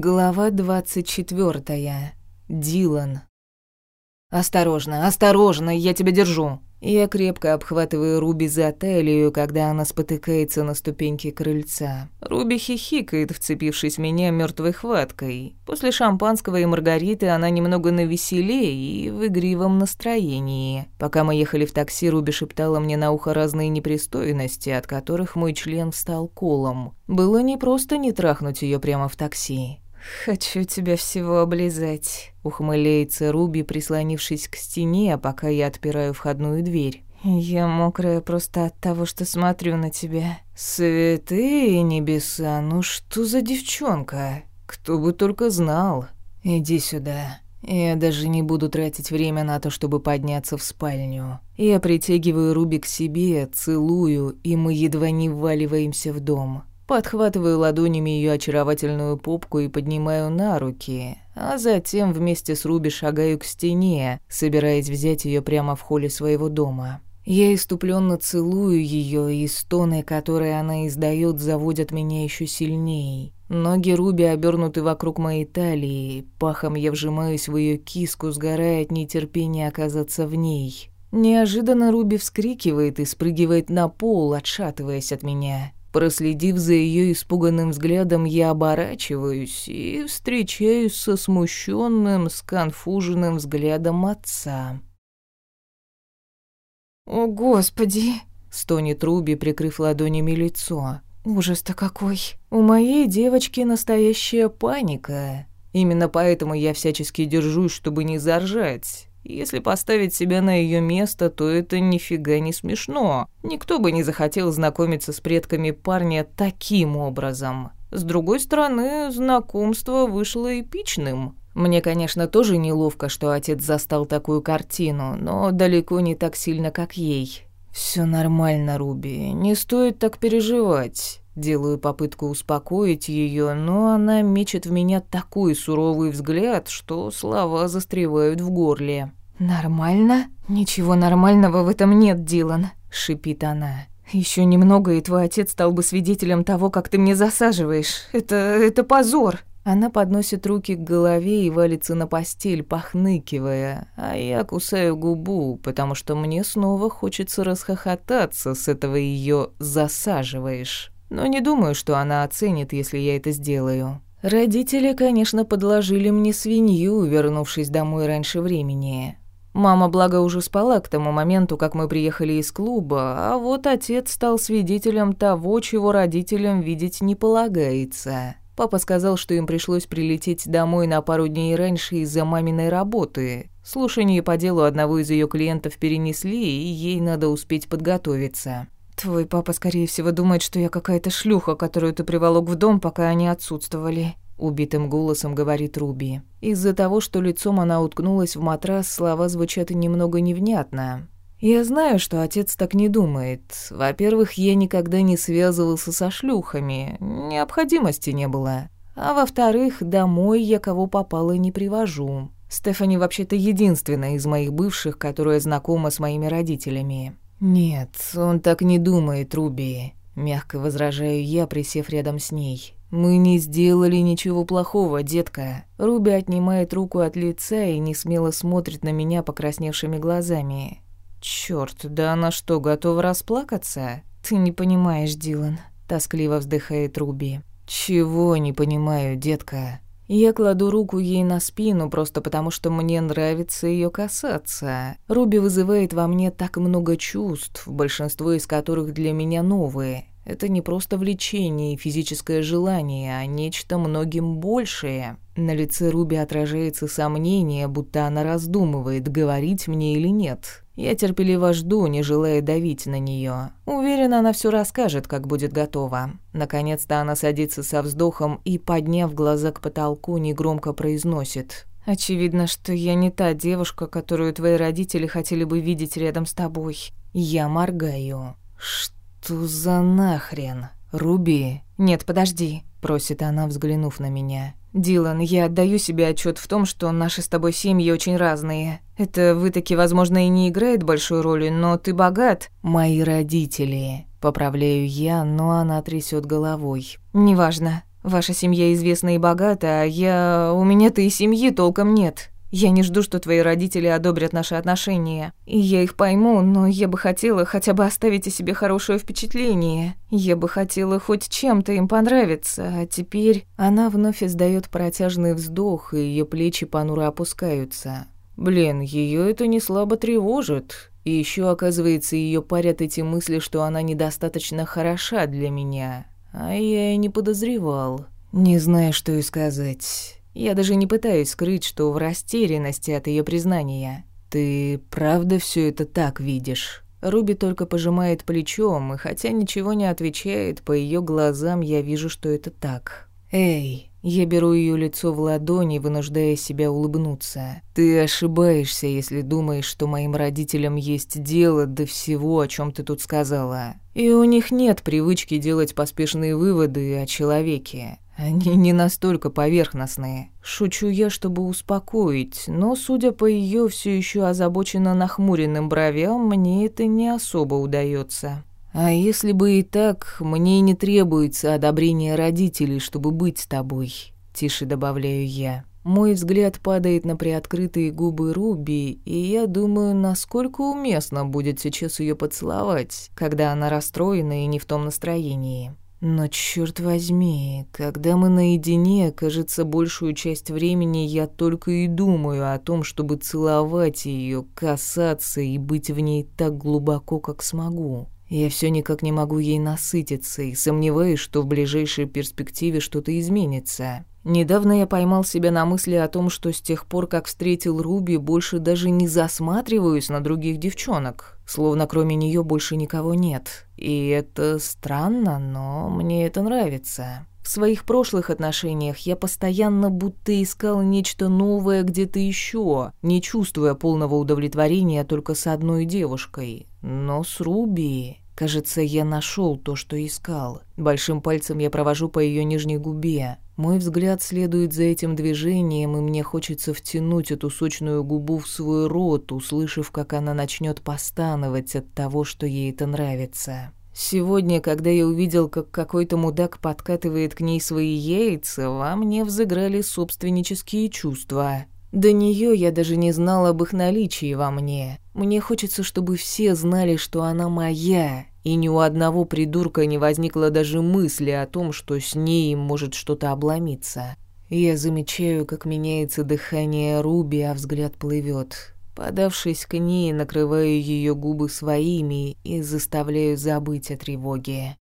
Глава двадцать четвертая. Дилан. «Осторожно, осторожно, я тебя держу!» Я крепко обхватываю Руби за талию, когда она спотыкается на ступеньке крыльца. Руби хихикает, вцепившись в меня мертвой хваткой. После шампанского и маргариты она немного навеселее и в игривом настроении. Пока мы ехали в такси, Руби шептала мне на ухо разные непристойности, от которых мой член стал колом. Было не просто не трахнуть ее прямо в такси. «Хочу тебя всего облизать», — ухмыляется Руби, прислонившись к стене, пока я отпираю входную дверь. «Я мокрая просто от того, что смотрю на тебя». «Святые небеса, ну что за девчонка? Кто бы только знал. Иди сюда». Я даже не буду тратить время на то, чтобы подняться в спальню. Я притягиваю Руби к себе, целую, и мы едва не вваливаемся в дом. Подхватываю ладонями ее очаровательную попку и поднимаю на руки, а затем вместе с Руби шагаю к стене, собираясь взять ее прямо в холле своего дома. Я иступленно целую ее, и стоны, которые она издает, заводят меня еще сильнее. Ноги Руби обернуты вокруг моей талии, пахом я вжимаюсь в ее киску, сгорая от нетерпения оказаться в ней. Неожиданно Руби вскрикивает и спрыгивает на пол, отшатываясь от меня. Проследив за ее испуганным взглядом, я оборачиваюсь и встречаюсь со смущенным, сконфуженным взглядом отца. «О, Господи!» — стонет Руби, прикрыв ладонями лицо. «Ужас-то какой! У моей девочки настоящая паника. Именно поэтому я всячески держусь, чтобы не заржать. Если поставить себя на ее место, то это нифига не смешно. Никто бы не захотел знакомиться с предками парня таким образом. С другой стороны, знакомство вышло эпичным. Мне, конечно, тоже неловко, что отец застал такую картину, но далеко не так сильно, как ей. Все нормально, Руби, не стоит так переживать. Делаю попытку успокоить ее, но она мечет в меня такой суровый взгляд, что слова застревают в горле. «Нормально? Ничего нормального в этом нет, Дилан», — шипит она. Еще немного, и твой отец стал бы свидетелем того, как ты мне засаживаешь. Это... это позор!» Она подносит руки к голове и валится на постель, похныкивая, а я кусаю губу, потому что мне снова хочется расхохотаться с этого ее «засаживаешь». Но не думаю, что она оценит, если я это сделаю. Родители, конечно, подложили мне свинью, вернувшись домой раньше времени. Мама, благо, уже спала к тому моменту, как мы приехали из клуба, а вот отец стал свидетелем того, чего родителям видеть не полагается. Папа сказал, что им пришлось прилететь домой на пару дней раньше из-за маминой работы. Слушание по делу одного из ее клиентов перенесли, и ей надо успеть подготовиться. «Твой папа, скорее всего, думает, что я какая-то шлюха, которую ты приволок в дом, пока они отсутствовали», убитым голосом говорит Руби. Из-за того, что лицом она уткнулась в матрас, слова звучат немного невнятно. Я знаю, что отец так не думает. Во-первых, я никогда не связывался со шлюхами, необходимости не было. А во-вторых, домой я кого попало не привожу. Стефани вообще-то единственная из моих бывших, которая знакома с моими родителями. Нет, он так не думает, Руби. Мягко возражаю я, присев рядом с ней. «Мы не сделали ничего плохого, детка». Руби отнимает руку от лица и не смело смотрит на меня покрасневшими глазами. «Чёрт, да она что, готова расплакаться?» «Ты не понимаешь, Дилан», — тоскливо вздыхает Руби. «Чего не понимаю, детка?» Я кладу руку ей на спину просто потому, что мне нравится ее касаться. Руби вызывает во мне так много чувств, большинство из которых для меня новые. Это не просто влечение и физическое желание, а нечто многим большее. На лице Руби отражается сомнение, будто она раздумывает, говорить мне или нет. Я терпеливо жду, не желая давить на нее. Уверена, она все расскажет, как будет готова. Наконец-то она садится со вздохом и, подняв глаза к потолку, негромко произносит. «Очевидно, что я не та девушка, которую твои родители хотели бы видеть рядом с тобой». Я моргаю. «Что?» «Что за нахрен? Руби?» «Нет, подожди», — просит она, взглянув на меня. «Дилан, я отдаю себе отчет в том, что наши с тобой семьи очень разные. Это вы таки, возможно, и не играет большой роли, но ты богат». «Мои родители», — поправляю я, но она трясет головой. «Неважно. Ваша семья известна и богата, а я... У меня-то и семьи толком нет. Я не жду, что твои родители одобрят наши отношения. И я их пойму, но я бы хотела хотя бы оставить о себе хорошее впечатление. Я бы хотела хоть чем-то им понравиться, а теперь она вновь издает протяжный вздох, и ее плечи понуро опускаются. Блин, ее это не слабо тревожит. И еще, оказывается, ее парят эти мысли, что она недостаточно хороша для меня. А я и не подозревал. Не знаю, что и сказать. Я даже не пытаюсь скрыть, что в растерянности от ее признания. «Ты правда все это так видишь?» Руби только пожимает плечом, и хотя ничего не отвечает, по ее глазам я вижу, что это так. «Эй!» Я беру ее лицо в ладони, вынуждая себя улыбнуться. «Ты ошибаешься, если думаешь, что моим родителям есть дело до всего, о чем ты тут сказала. И у них нет привычки делать поспешные выводы о человеке. Они не настолько поверхностные. Шучу я, чтобы успокоить, но, судя по ее все еще озабоченно нахмуренным бровям, мне это не особо удается. А если бы и так, мне не требуется одобрение родителей, чтобы быть с тобой, тише добавляю я. Мой взгляд падает на приоткрытые губы Руби, и я думаю, насколько уместно будет сейчас ее поцеловать, когда она расстроена и не в том настроении. Но черт возьми, когда мы наедине, кажется, большую часть времени я только и думаю о том, чтобы целовать ее, касаться и быть в ней так глубоко, как смогу. Я все никак не могу ей насытиться и сомневаюсь, что в ближайшей перспективе что-то изменится. Недавно я поймал себя на мысли о том, что с тех пор, как встретил Руби, больше даже не засматриваюсь на других девчонок, словно кроме нее больше никого нет. И это странно, но мне это нравится. В своих прошлых отношениях я постоянно будто искал нечто новое где-то еще, не чувствуя полного удовлетворения только с одной девушкой. Но с Руби... Кажется, я нашел то, что искал. Большим пальцем я провожу по ее нижней губе. Мой взгляд следует за этим движением, и мне хочется втянуть эту сочную губу в свой рот, услышав, как она начнет постановать от того, что ей это нравится. Сегодня, когда я увидел, как какой-то мудак подкатывает к ней свои яйца, во мне взыграли собственнические чувства. До нее я даже не знал об их наличии во мне. Мне хочется, чтобы все знали, что она моя, и ни у одного придурка не возникло даже мысли о том, что с ней может что-то обломиться. Я замечаю, как меняется дыхание Руби, а взгляд плывет. Подавшись к ней, накрываю ее губы своими и заставляю забыть о тревоге.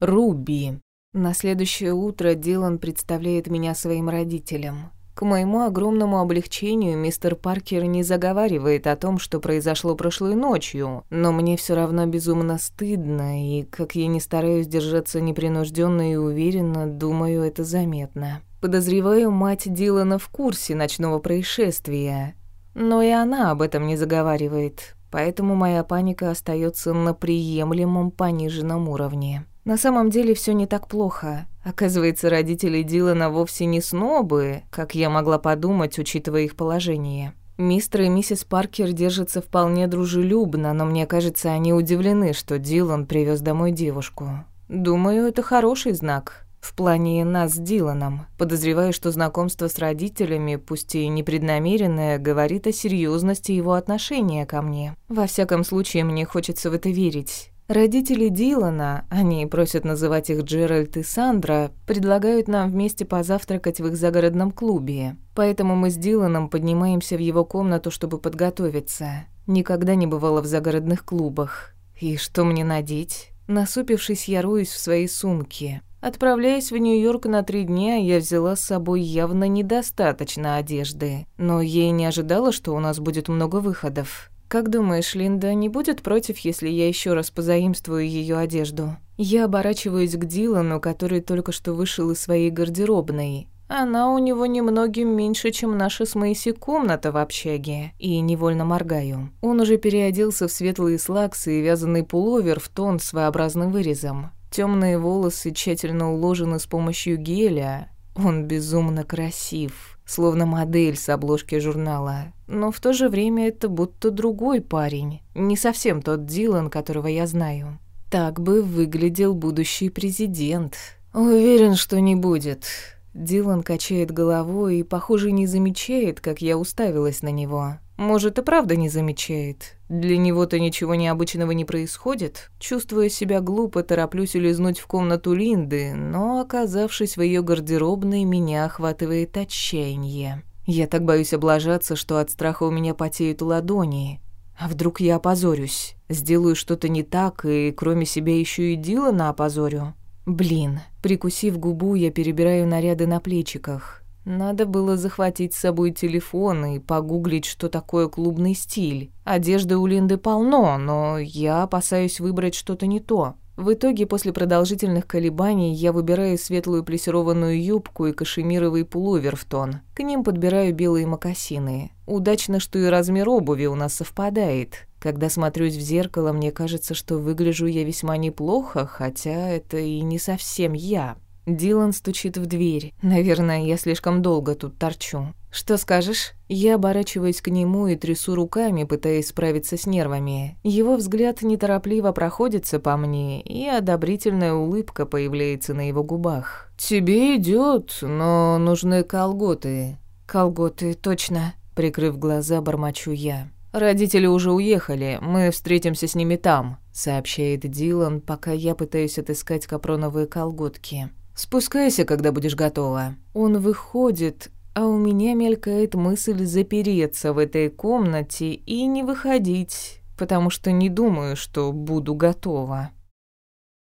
Руби. На следующее утро Дилан представляет меня своим родителям. К моему огромному облегчению мистер Паркер не заговаривает о том, что произошло прошлой ночью, но мне все равно безумно стыдно, и, как я не стараюсь держаться непринужденно и уверенно, думаю, это заметно. Подозреваю, мать Дилана в курсе ночного происшествия, но и она об этом не заговаривает, поэтому моя паника остается на приемлемом пониженном уровне. На самом деле все не так плохо. Оказывается, родители Дилана вовсе не снобы, как я могла подумать, учитывая их положение. Мистер и миссис Паркер держатся вполне дружелюбно, но мне кажется, они удивлены, что Дилан привез домой девушку. Думаю, это хороший знак. В плане нас с Диланом. Подозреваю, что знакомство с родителями, пусть и непреднамеренное, говорит о серьезности его отношения ко мне. Во всяком случае, мне хочется в это верить. Родители Дилана, они просят называть их Джеральд и Сандра, предлагают нам вместе позавтракать в их загородном клубе. Поэтому мы с Диланом поднимаемся в его комнату, чтобы подготовиться. Никогда не бывала в загородных клубах. И что мне надеть? Насупившись, я руюсь в своей сумке. Отправляясь в Нью-Йорк на три дня, я взяла с собой явно недостаточно одежды. Но я и не ожидала, что у нас будет много выходов. «Как думаешь, Линда не будет против, если я еще раз позаимствую ее одежду?» Я оборачиваюсь к Дилану, который только что вышел из своей гардеробной. Она у него немногим меньше, чем наша с Мэйси комната в общаге, и невольно моргаю. Он уже переоделся в светлые слаксы и вязаный пуловер в тон с своеобразным вырезом. Темные волосы тщательно уложены с помощью геля. Он безумно красив словно модель с обложки журнала. Но в то же время это будто другой парень, не совсем тот Дилан, которого я знаю. Так бы выглядел будущий президент. Уверен, что не будет. Дилан качает головой и, похоже, не замечает, как я уставилась на него. Может, и правда не замечает. Для него-то ничего необычного не происходит. Чувствуя себя глупо, тороплюсь улизнуть в комнату Линды, но, оказавшись в ее гардеробной, меня охватывает отчаяние. Я так боюсь облажаться, что от страха у меня потеют ладони. А вдруг я опозорюсь? Сделаю что-то не так, и кроме себя еще и Дилана опозорю? Блин, прикусив губу, я перебираю наряды на плечиках. Надо было захватить с собой телефон и погуглить, что такое клубный стиль. Одежды у Линды полно, но я опасаюсь выбрать что-то не то. В итоге, после продолжительных колебаний, я выбираю светлую плессированную юбку и кашемировый пуловер в тон. К ним подбираю белые мокасины. Удачно, что и размер обуви у нас совпадает. Когда смотрюсь в зеркало, мне кажется, что выгляжу я весьма неплохо, хотя это и не совсем я. Дилан стучит в дверь. Наверное, я слишком долго тут торчу. «Что скажешь?» Я оборачиваюсь к нему и трясу руками, пытаясь справиться с нервами. Его взгляд неторопливо проходится по мне, и одобрительная улыбка появляется на его губах. «Тебе идет, но нужны колготы». «Колготы, точно», — прикрыв глаза, бормочу я. «Родители уже уехали, мы встретимся с ними там», — сообщает Дилан, пока я пытаюсь отыскать капроновые колготки. «Спускайся, когда будешь готова». Он выходит, а у меня мелькает мысль запереться в этой комнате и не выходить, потому что не думаю, что буду готова.